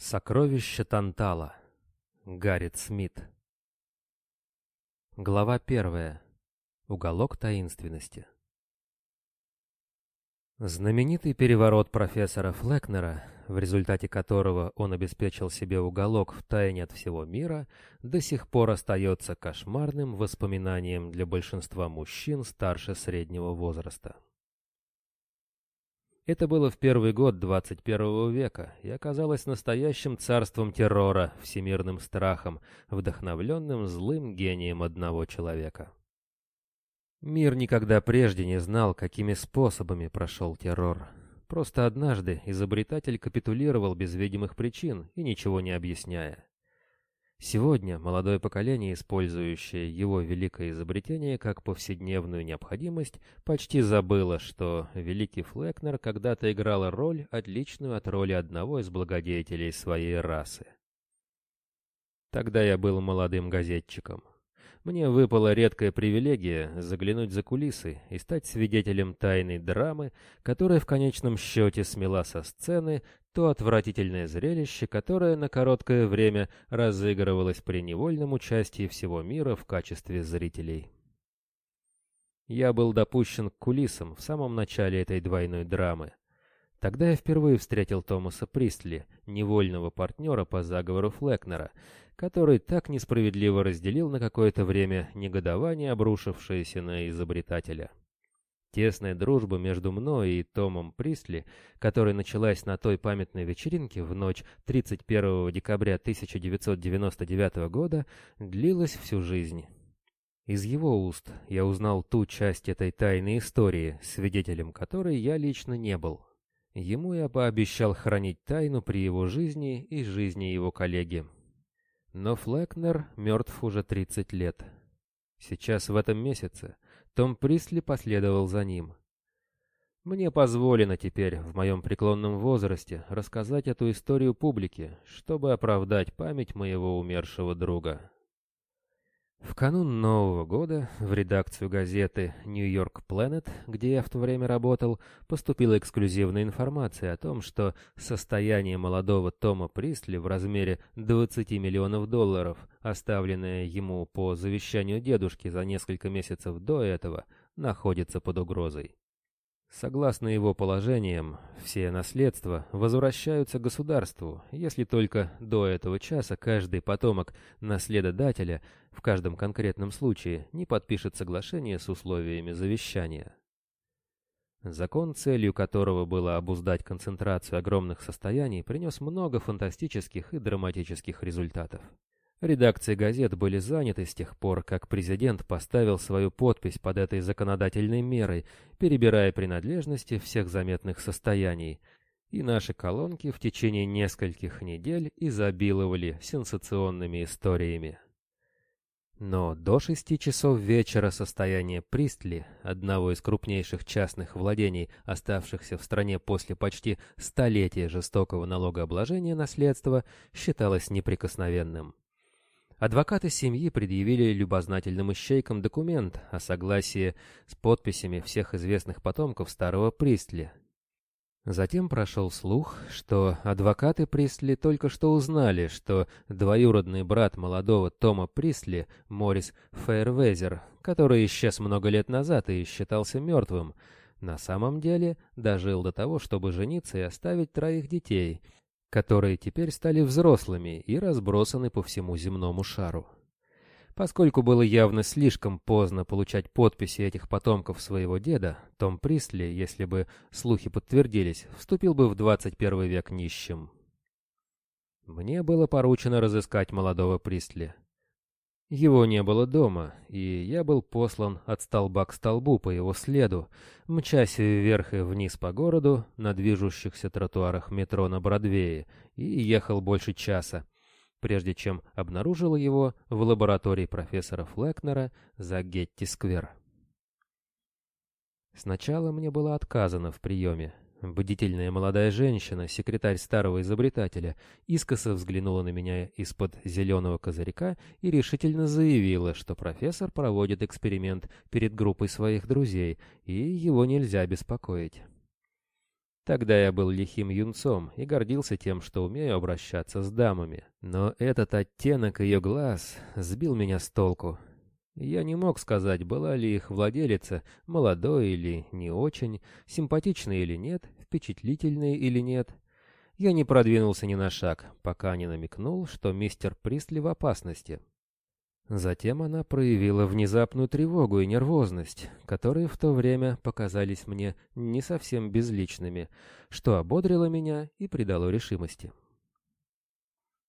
Сокровище Тантала. Гаррит Смит. Глава первая. Уголок таинственности. Знаменитый переворот профессора Флекнера, в результате которого он обеспечил себе уголок в тайне от всего мира, до сих пор остается кошмарным воспоминанием для большинства мужчин старше среднего возраста. Это было в первый год 21 века и оказалось настоящим царством террора, всемирным страхом, вдохновленным злым гением одного человека. Мир никогда прежде не знал, какими способами прошел террор. Просто однажды изобретатель капитулировал без видимых причин и ничего не объясняя. Сегодня молодое поколение, использующее его великое изобретение как повседневную необходимость, почти забыло, что великий Флекнер когда-то играл роль, отличную от роли одного из благодетелей своей расы. Тогда я был молодым газетчиком. Мне выпала редкая привилегия заглянуть за кулисы и стать свидетелем тайной драмы, которая в конечном счете смела со сцены то отвратительное зрелище, которое на короткое время разыгрывалось при невольном участии всего мира в качестве зрителей. Я был допущен к кулисам в самом начале этой двойной драмы. Тогда я впервые встретил Томаса Пристли, невольного партнера по заговору Флекнера, который так несправедливо разделил на какое-то время негодование, обрушившееся на изобретателя. Тесная дружба между мной и Томом Присли, которая началась на той памятной вечеринке в ночь 31 декабря 1999 года, длилась всю жизнь. Из его уст я узнал ту часть этой тайной истории, свидетелем которой я лично не был. Ему я пообещал хранить тайну при его жизни и жизни его коллеги. Но Флекнер мертв уже 30 лет. Сейчас в этом месяце том Присли последовал за ним. Мне позволено теперь, в моем преклонном возрасте, рассказать эту историю публике, чтобы оправдать память моего умершего друга. В канун Нового года в редакцию газеты New York Planet, где я в то время работал, поступила эксклюзивная информация о том, что состояние молодого Тома Присли в размере 20 миллионов долларов, оставленное ему по завещанию дедушки за несколько месяцев до этого, находится под угрозой. Согласно его положениям, все наследства возвращаются государству, если только до этого часа каждый потомок наследодателя в каждом конкретном случае не подпишет соглашение с условиями завещания. Закон, целью которого было обуздать концентрацию огромных состояний, принес много фантастических и драматических результатов. Редакции газет были заняты с тех пор, как президент поставил свою подпись под этой законодательной мерой, перебирая принадлежности всех заметных состояний, и наши колонки в течение нескольких недель изобиловали сенсационными историями. Но до шести часов вечера состояние Пристли, одного из крупнейших частных владений, оставшихся в стране после почти столетия жестокого налогообложения наследства, считалось неприкосновенным. Адвокаты семьи предъявили любознательным ищейкам документ о согласии с подписями всех известных потомков старого Пристли. Затем прошел слух, что адвокаты Пристли только что узнали, что двоюродный брат молодого Тома Пристли, Морис Фейервезер, который исчез много лет назад и считался мертвым, на самом деле дожил до того, чтобы жениться и оставить троих детей — которые теперь стали взрослыми и разбросаны по всему земному шару. Поскольку было явно слишком поздно получать подписи этих потомков своего деда, Том Присли, если бы слухи подтвердились, вступил бы в 21 век нищим. Мне было поручено разыскать молодого Присли. Его не было дома, и я был послан от столба к столбу по его следу, мчась вверх и вниз по городу на движущихся тротуарах метро на Бродвее, и ехал больше часа, прежде чем обнаружил его в лаборатории профессора Флекнера за Гетти-сквер. Сначала мне было отказано в приеме, Бдительная молодая женщина, секретарь старого изобретателя, искоса взглянула на меня из-под зеленого козырька и решительно заявила, что профессор проводит эксперимент перед группой своих друзей, и его нельзя беспокоить. Тогда я был лихим юнцом и гордился тем, что умею обращаться с дамами. Но этот оттенок ее глаз сбил меня с толку. Я не мог сказать, была ли их владелица молодой или не очень, симпатичной или нет, впечатлительной или нет. Я не продвинулся ни на шаг, пока не намекнул, что мистер Пристли в опасности. Затем она проявила внезапную тревогу и нервозность, которые в то время показались мне не совсем безличными, что ободрило меня и придало решимости.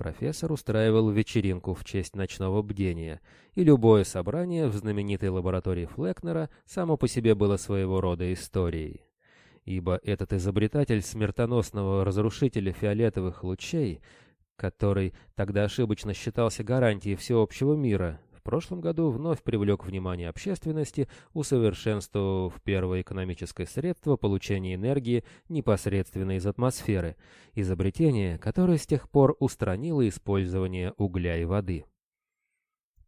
Профессор устраивал вечеринку в честь ночного бдения, и любое собрание в знаменитой лаборатории Флекнера само по себе было своего рода историей. Ибо этот изобретатель смертоносного разрушителя фиолетовых лучей который тогда ошибочно считался гарантией всеобщего мира, в прошлом году вновь привлек внимание общественности, усовершенствовав первое экономическое средство получения энергии непосредственно из атмосферы, изобретение, которое с тех пор устранило использование угля и воды.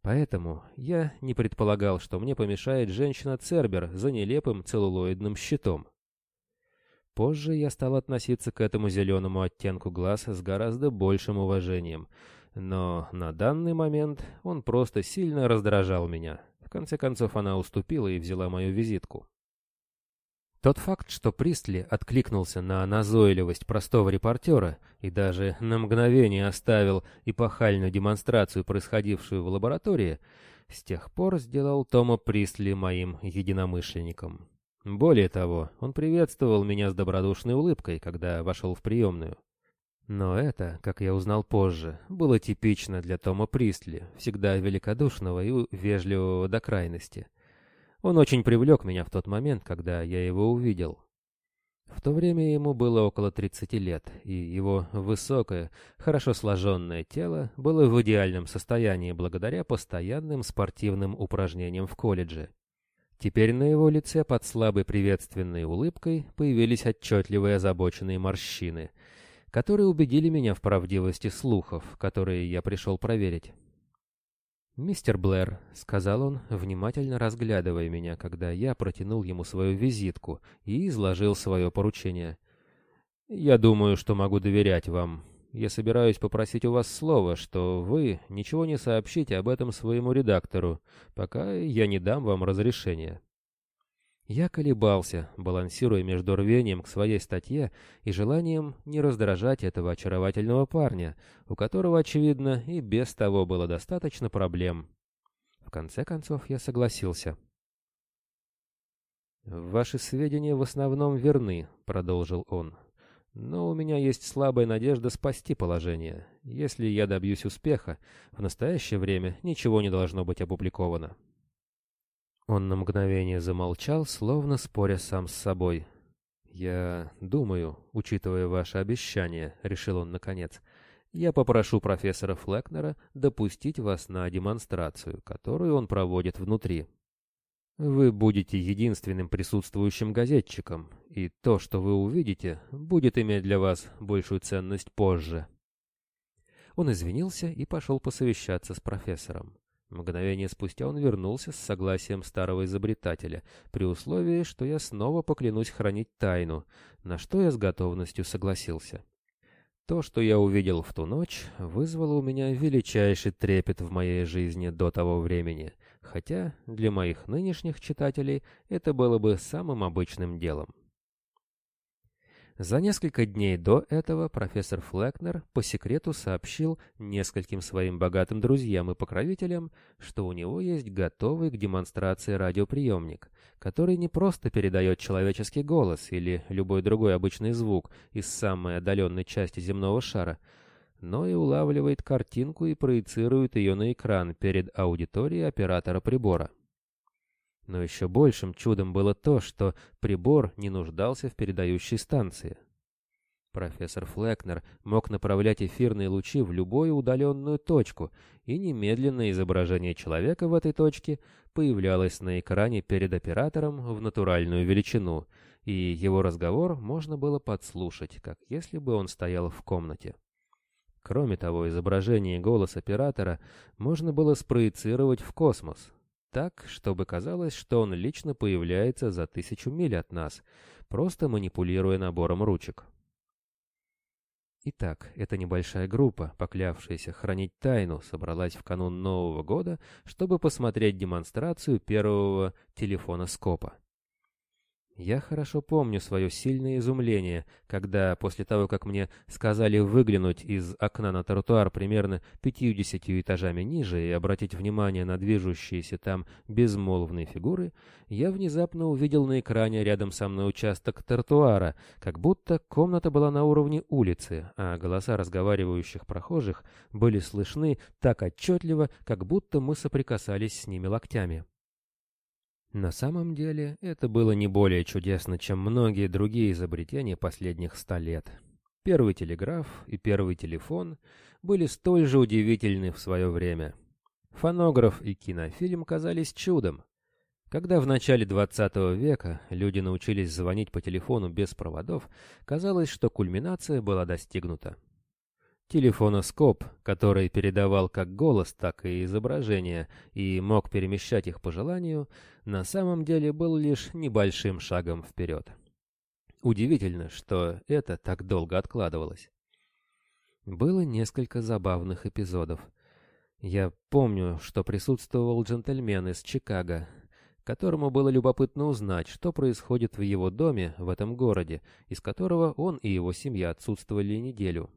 Поэтому я не предполагал, что мне помешает женщина Цербер за нелепым целлулоидным щитом. Позже я стал относиться к этому зеленому оттенку глаз с гораздо большим уважением, но на данный момент он просто сильно раздражал меня. В конце концов она уступила и взяла мою визитку. Тот факт, что Пристли откликнулся на назойливость простого репортера и даже на мгновение оставил эпохальную демонстрацию, происходившую в лаборатории, с тех пор сделал Тома Пристли моим единомышленником. Более того, он приветствовал меня с добродушной улыбкой, когда вошел в приемную. Но это, как я узнал позже, было типично для Тома Пристли, всегда великодушного и вежливого до крайности. Он очень привлек меня в тот момент, когда я его увидел. В то время ему было около 30 лет, и его высокое, хорошо сложенное тело было в идеальном состоянии благодаря постоянным спортивным упражнениям в колледже. Теперь на его лице под слабой приветственной улыбкой появились отчетливые озабоченные морщины, которые убедили меня в правдивости слухов, которые я пришел проверить. «Мистер Блэр», — сказал он, внимательно разглядывая меня, когда я протянул ему свою визитку и изложил свое поручение. «Я думаю, что могу доверять вам. Я собираюсь попросить у вас слова, что вы ничего не сообщите об этом своему редактору, пока я не дам вам разрешения. Я колебался, балансируя между рвением к своей статье и желанием не раздражать этого очаровательного парня, у которого, очевидно, и без того было достаточно проблем. В конце концов, я согласился. «Ваши сведения в основном верны», — продолжил он. Но у меня есть слабая надежда спасти положение. Если я добьюсь успеха, в настоящее время ничего не должно быть опубликовано. Он на мгновение замолчал, словно споря сам с собой. «Я думаю, учитывая ваше обещание», — решил он наконец, — «я попрошу профессора Флекнера допустить вас на демонстрацию, которую он проводит внутри. Вы будете единственным присутствующим газетчиком, и то, что вы увидите, будет иметь для вас большую ценность позже. Он извинился и пошел посовещаться с профессором. Мгновение спустя он вернулся с согласием старого изобретателя, при условии, что я снова поклянусь хранить тайну, на что я с готовностью согласился. То, что я увидел в ту ночь, вызвало у меня величайший трепет в моей жизни до того времени, хотя для моих нынешних читателей это было бы самым обычным делом. За несколько дней до этого профессор Флекнер по секрету сообщил нескольким своим богатым друзьям и покровителям, что у него есть готовый к демонстрации радиоприемник, который не просто передает человеческий голос или любой другой обычный звук из самой отдаленной части земного шара, но и улавливает картинку и проецирует ее на экран перед аудиторией оператора прибора. Но еще большим чудом было то, что прибор не нуждался в передающей станции. Профессор Флекнер мог направлять эфирные лучи в любую удаленную точку, и немедленное изображение человека в этой точке появлялось на экране перед оператором в натуральную величину, и его разговор можно было подслушать, как если бы он стоял в комнате. Кроме того, изображение и голос оператора можно было спроецировать в космос. Так, чтобы казалось, что он лично появляется за тысячу миль от нас, просто манипулируя набором ручек. Итак, эта небольшая группа, поклявшаяся хранить тайну, собралась в канун Нового года, чтобы посмотреть демонстрацию первого телефона Скопа. Я хорошо помню свое сильное изумление, когда, после того, как мне сказали выглянуть из окна на тротуар примерно пятьюдесятью этажами ниже и обратить внимание на движущиеся там безмолвные фигуры, я внезапно увидел на экране рядом со мной участок тротуара, как будто комната была на уровне улицы, а голоса разговаривающих прохожих были слышны так отчетливо, как будто мы соприкасались с ними локтями. На самом деле, это было не более чудесно, чем многие другие изобретения последних ста лет. Первый телеграф и первый телефон были столь же удивительны в свое время. Фонограф и кинофильм казались чудом. Когда в начале 20 века люди научились звонить по телефону без проводов, казалось, что кульминация была достигнута. Телефоноскоп, который передавал как голос, так и изображение и мог перемещать их по желанию, на самом деле был лишь небольшим шагом вперед. Удивительно, что это так долго откладывалось. Было несколько забавных эпизодов. Я помню, что присутствовал джентльмен из Чикаго, которому было любопытно узнать, что происходит в его доме в этом городе, из которого он и его семья отсутствовали неделю.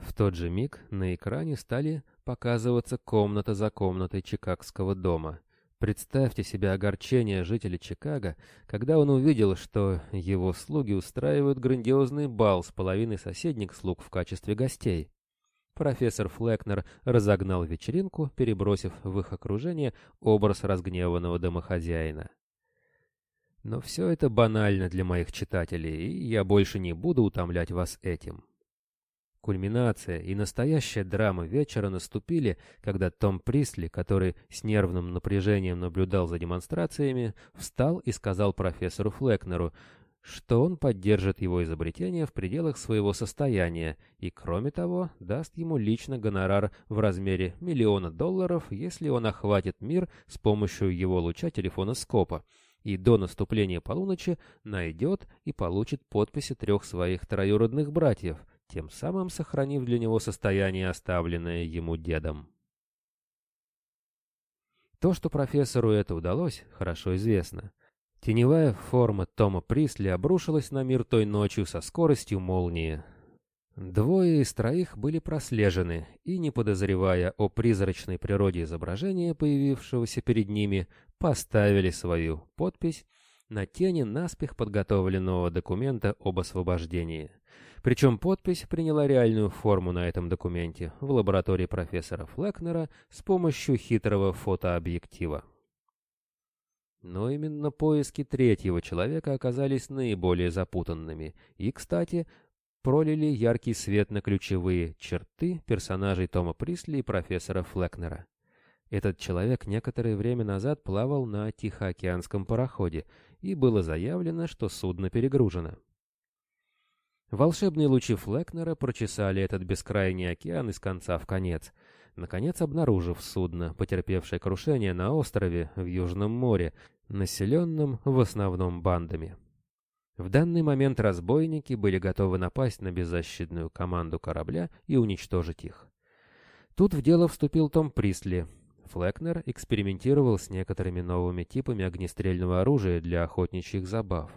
В тот же миг на экране стали показываться комната за комнатой Чикагского дома. Представьте себе огорчение жителя Чикаго, когда он увидел, что его слуги устраивают грандиозный бал с половиной соседних слуг в качестве гостей. Профессор Флекнер разогнал вечеринку, перебросив в их окружение образ разгневанного домохозяина. Но все это банально для моих читателей, и я больше не буду утомлять вас этим. Кульминация и настоящая драма вечера наступили, когда Том Присли, который с нервным напряжением наблюдал за демонстрациями, встал и сказал профессору Флекнеру, что он поддержит его изобретение в пределах своего состояния и, кроме того, даст ему лично гонорар в размере миллиона долларов, если он охватит мир с помощью его луча телефона Скопа и до наступления полуночи найдет и получит подписи трех своих троюродных братьев, тем самым сохранив для него состояние, оставленное ему дедом. То, что профессору это удалось, хорошо известно. Теневая форма Тома Присли обрушилась на мир той ночью со скоростью молнии. Двое из троих были прослежены, и, не подозревая о призрачной природе изображения, появившегося перед ними, поставили свою подпись на тени наспех подготовленного документа об освобождении. Причем подпись приняла реальную форму на этом документе в лаборатории профессора Флекнера с помощью хитрого фотообъектива. Но именно поиски третьего человека оказались наиболее запутанными и, кстати, пролили яркий свет на ключевые черты персонажей Тома Присли и профессора Флекнера. Этот человек некоторое время назад плавал на Тихоокеанском пароходе, и было заявлено, что судно перегружено. Волшебные лучи Флекнера прочесали этот бескрайний океан из конца в конец, наконец обнаружив судно, потерпевшее крушение на острове в Южном море, населенном в основном бандами. В данный момент разбойники были готовы напасть на беззащитную команду корабля и уничтожить их. Тут в дело вступил Том Присли. Флекнер экспериментировал с некоторыми новыми типами огнестрельного оружия для охотничьих забав.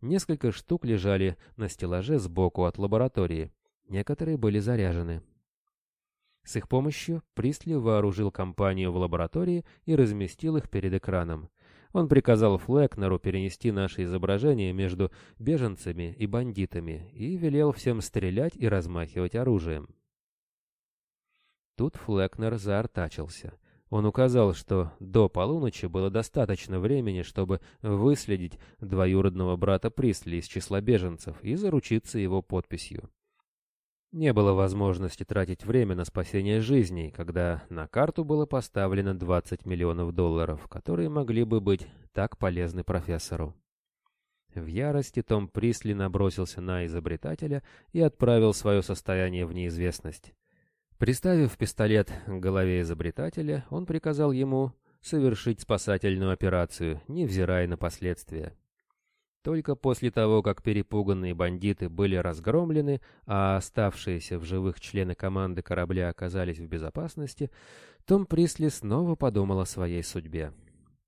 Несколько штук лежали на стеллаже сбоку от лаборатории. Некоторые были заряжены. С их помощью Присли вооружил компанию в лаборатории и разместил их перед экраном. Он приказал Флекнеру перенести наше изображение между беженцами и бандитами и велел всем стрелять и размахивать оружием. Тут Флекнер заортачился. Он указал, что до полуночи было достаточно времени, чтобы выследить двоюродного брата Присли из числа беженцев и заручиться его подписью. Не было возможности тратить время на спасение жизней, когда на карту было поставлено 20 миллионов долларов, которые могли бы быть так полезны профессору. В ярости Том Присли набросился на изобретателя и отправил свое состояние в неизвестность. Приставив пистолет к голове изобретателя, он приказал ему совершить спасательную операцию, невзирая на последствия. Только после того, как перепуганные бандиты были разгромлены, а оставшиеся в живых члены команды корабля оказались в безопасности, Том Присли снова подумал о своей судьбе.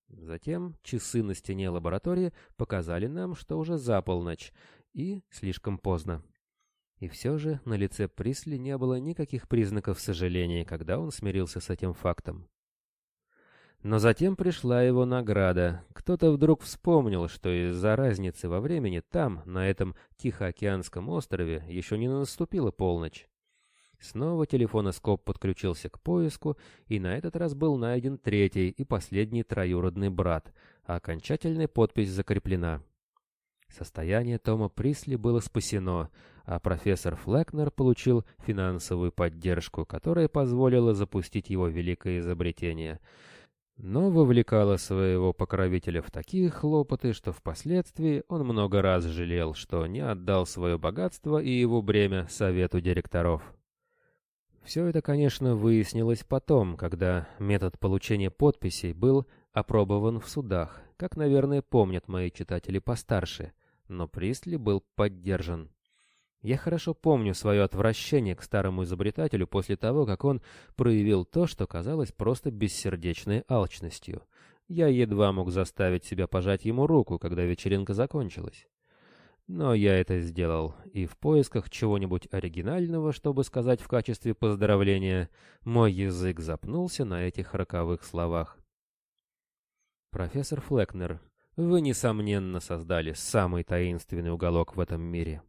Затем часы на стене лаборатории показали нам, что уже за полночь, и слишком поздно. И все же на лице Присли не было никаких признаков сожаления, когда он смирился с этим фактом. Но затем пришла его награда. Кто-то вдруг вспомнил, что из-за разницы во времени там, на этом Тихоокеанском острове, еще не наступила полночь. Снова телефоноскоп подключился к поиску, и на этот раз был найден третий и последний троюродный брат, а окончательная подпись закреплена. Состояние Тома Присли было спасено, а профессор Флекнер получил финансовую поддержку, которая позволила запустить его великое изобретение — но вовлекала своего покровителя в такие хлопоты, что впоследствии он много раз жалел, что не отдал свое богатство и его бремя совету директоров. Все это, конечно, выяснилось потом, когда метод получения подписей был опробован в судах, как, наверное, помнят мои читатели постарше, но Присли был поддержан. Я хорошо помню свое отвращение к старому изобретателю после того, как он проявил то, что казалось просто бессердечной алчностью. Я едва мог заставить себя пожать ему руку, когда вечеринка закончилась. Но я это сделал, и в поисках чего-нибудь оригинального, чтобы сказать в качестве поздравления, мой язык запнулся на этих роковых словах. «Профессор Флекнер, вы, несомненно, создали самый таинственный уголок в этом мире».